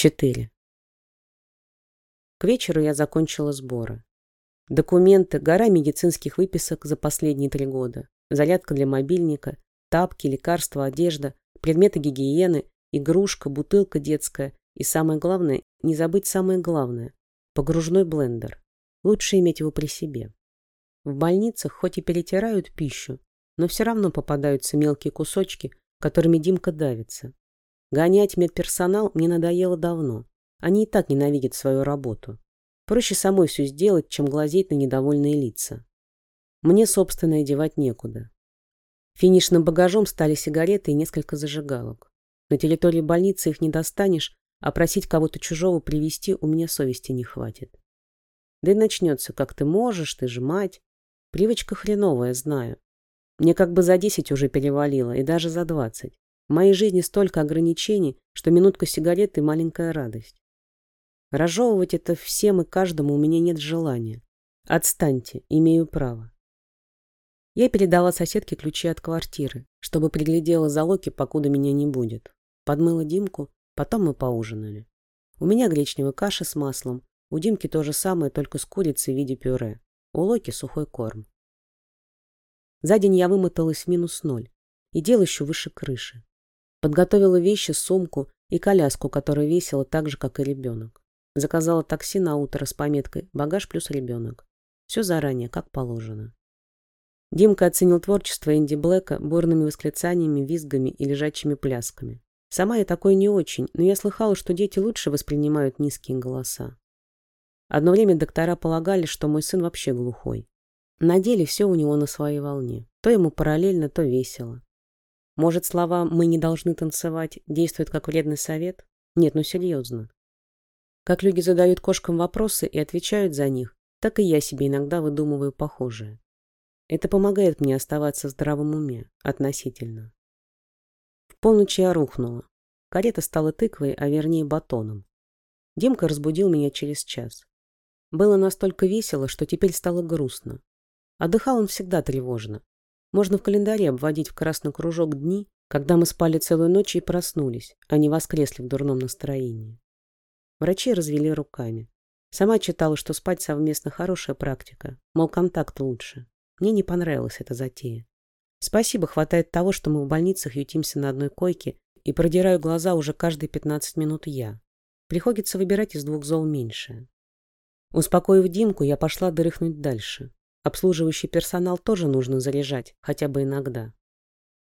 4. К вечеру я закончила сборы. Документы, гора медицинских выписок за последние три года, зарядка для мобильника, тапки, лекарства, одежда, предметы гигиены, игрушка, бутылка детская и самое главное, не забыть самое главное – погружной блендер. Лучше иметь его при себе. В больницах хоть и перетирают пищу, но все равно попадаются мелкие кусочки, которыми Димка давится. Гонять медперсонал мне надоело давно. Они и так ненавидят свою работу. Проще самой все сделать, чем глазеть на недовольные лица. Мне, собственно, и девать некуда. Финишным багажом стали сигареты и несколько зажигалок. На территории больницы их не достанешь, а просить кого-то чужого привезти у меня совести не хватит. Да и начнется, как ты можешь, ты же мать. Привычка хреновая, знаю. Мне как бы за десять уже перевалило, и даже за двадцать. В моей жизни столько ограничений, что минутка сигареты – маленькая радость. Разжевывать это всем и каждому у меня нет желания. Отстаньте, имею право. Я передала соседке ключи от квартиры, чтобы приглядела за Локи, покуда меня не будет. Подмыла Димку, потом мы поужинали. У меня гречневая каша с маслом, у Димки то же самое, только с курицей в виде пюре. У Локи сухой корм. За день я вымоталась в минус ноль и дело еще выше крыши. Подготовила вещи, сумку и коляску, которая весила так же, как и ребенок. Заказала такси на утро с пометкой «Багаж плюс ребенок». Все заранее, как положено. Димка оценил творчество Энди Блэка бурными восклицаниями, визгами и лежачими плясками. Сама я такой не очень, но я слыхала, что дети лучше воспринимают низкие голоса. Одно время доктора полагали, что мой сын вообще глухой. На деле все у него на своей волне. То ему параллельно, то весело. Может, слова «мы не должны танцевать» действуют как вредный совет? Нет, ну серьезно. Как люди задают кошкам вопросы и отвечают за них, так и я себе иногда выдумываю похожее. Это помогает мне оставаться в здравом уме, относительно. В полночь я рухнула. Карета стала тыквой, а вернее батоном. Димка разбудил меня через час. Было настолько весело, что теперь стало грустно. Отдыхал он всегда тревожно. Можно в календаре обводить в красный кружок дни, когда мы спали целую ночь и проснулись, а не воскресли в дурном настроении. Врачи развели руками. Сама читала, что спать совместно хорошая практика, мол, контакт лучше. Мне не понравилась эта затея. Спасибо, хватает того, что мы в больницах ютимся на одной койке и продираю глаза уже каждые 15 минут я. Приходится выбирать из двух зол меньшее. Успокоив Димку, я пошла дрыхнуть дальше. Обслуживающий персонал тоже нужно заряжать, хотя бы иногда.